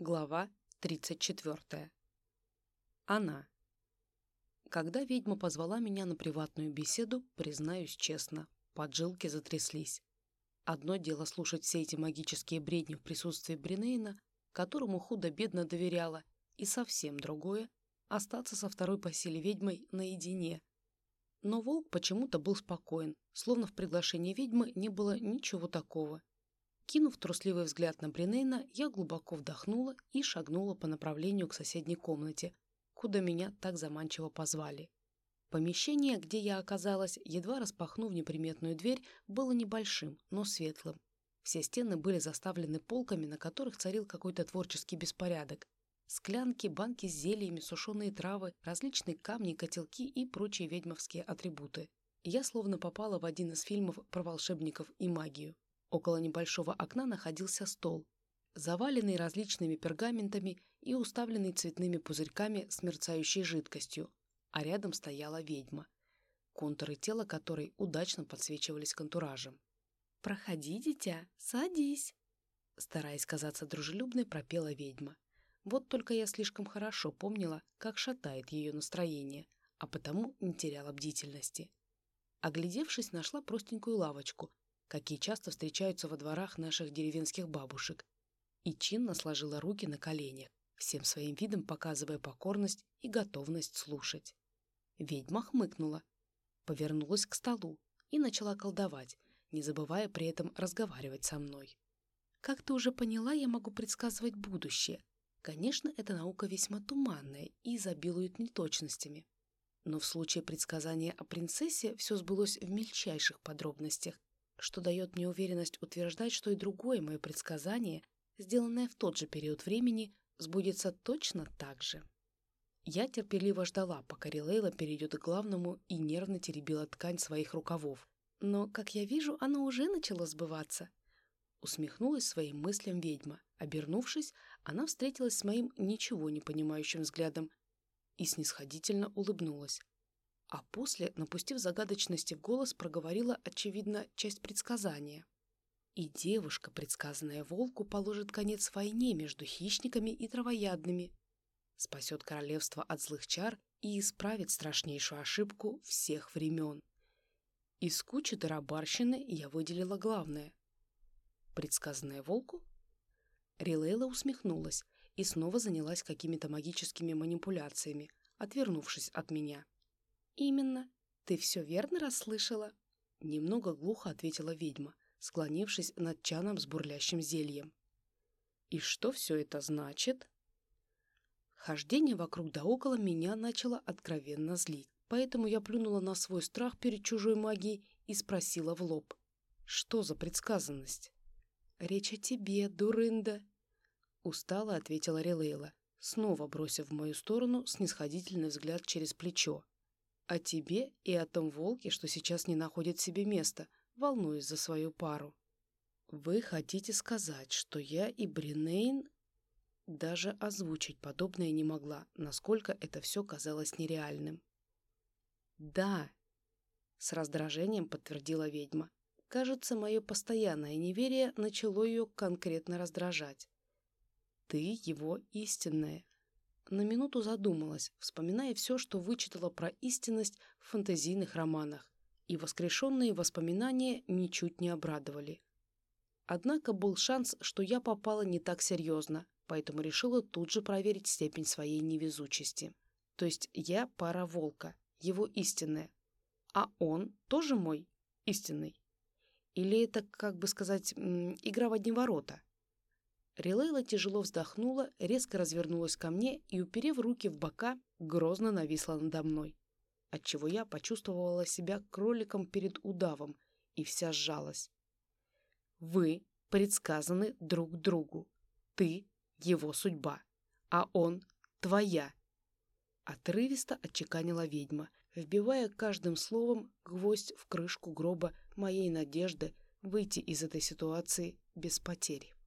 Глава 34. Она. Когда ведьма позвала меня на приватную беседу, признаюсь честно, поджилки затряслись. Одно дело слушать все эти магические бредни в присутствии Бринейна, которому худо-бедно доверяла, и совсем другое — остаться со второй по силе ведьмой наедине. Но волк почему-то был спокоен, словно в приглашении ведьмы не было ничего такого. Кинув трусливый взгляд на Бринейна, я глубоко вдохнула и шагнула по направлению к соседней комнате, куда меня так заманчиво позвали. Помещение, где я оказалась, едва распахнув неприметную дверь, было небольшим, но светлым. Все стены были заставлены полками, на которых царил какой-то творческий беспорядок. Склянки, банки с зельями, сушеные травы, различные камни, котелки и прочие ведьмовские атрибуты. Я словно попала в один из фильмов про волшебников и магию. Около небольшого окна находился стол, заваленный различными пергаментами и уставленный цветными пузырьками с мерцающей жидкостью, а рядом стояла ведьма, контуры тела которой удачно подсвечивались контуражем. «Проходи, дитя, садись!» Стараясь казаться дружелюбной, пропела ведьма. Вот только я слишком хорошо помнила, как шатает ее настроение, а потому не теряла бдительности. Оглядевшись, нашла простенькую лавочку, какие часто встречаются во дворах наших деревенских бабушек, и чинно сложила руки на коленях, всем своим видом показывая покорность и готовность слушать. Ведьма хмыкнула, повернулась к столу и начала колдовать, не забывая при этом разговаривать со мной. Как ты уже поняла, я могу предсказывать будущее. Конечно, эта наука весьма туманная и изобилует неточностями. Но в случае предсказания о принцессе все сбылось в мельчайших подробностях, что дает мне уверенность утверждать, что и другое мое предсказание, сделанное в тот же период времени, сбудется точно так же. Я терпеливо ждала, пока Рилейла перейдет к главному и нервно теребила ткань своих рукавов. Но, как я вижу, оно уже начало сбываться. Усмехнулась своим мыслям ведьма. Обернувшись, она встретилась с моим ничего не понимающим взглядом и снисходительно улыбнулась а после, напустив загадочности в голос, проговорила, очевидно, часть предсказания. И девушка, предсказанная волку, положит конец войне между хищниками и травоядными, спасет королевство от злых чар и исправит страшнейшую ошибку всех времен. Из кучи тарабарщины я выделила главное. Предсказанное волку? Рилейла усмехнулась и снова занялась какими-то магическими манипуляциями, отвернувшись от меня. «Именно. Ты все верно расслышала?» Немного глухо ответила ведьма, склонившись над чаном с бурлящим зельем. «И что все это значит?» Хождение вокруг да около меня начало откровенно злить, поэтому я плюнула на свой страх перед чужой магией и спросила в лоб. «Что за предсказанность?» «Речь о тебе, дурында!» Устало ответила Релейла, снова бросив в мою сторону снисходительный взгляд через плечо. О тебе и о том волке, что сейчас не находит себе места, волнуясь за свою пару. Вы хотите сказать, что я и Бринейн... Даже озвучить подобное не могла, насколько это все казалось нереальным. «Да», — с раздражением подтвердила ведьма. Кажется, мое постоянное неверие начало ее конкретно раздражать. «Ты его истинная, на минуту задумалась, вспоминая все, что вычитала про истинность в фантазийных романах, и воскрешенные воспоминания ничуть не обрадовали. Однако был шанс, что я попала не так серьезно, поэтому решила тут же проверить степень своей невезучести. То есть я пара волка, его истинная, а он тоже мой истинный. Или это, как бы сказать, игра в одни ворота – Рилейла тяжело вздохнула, резко развернулась ко мне и, уперев руки в бока, грозно нависла надо мной, отчего я почувствовала себя кроликом перед удавом и вся сжалась. «Вы предсказаны друг другу. Ты — его судьба, а он — твоя!» Отрывисто отчеканила ведьма, вбивая каждым словом гвоздь в крышку гроба моей надежды выйти из этой ситуации без потерь.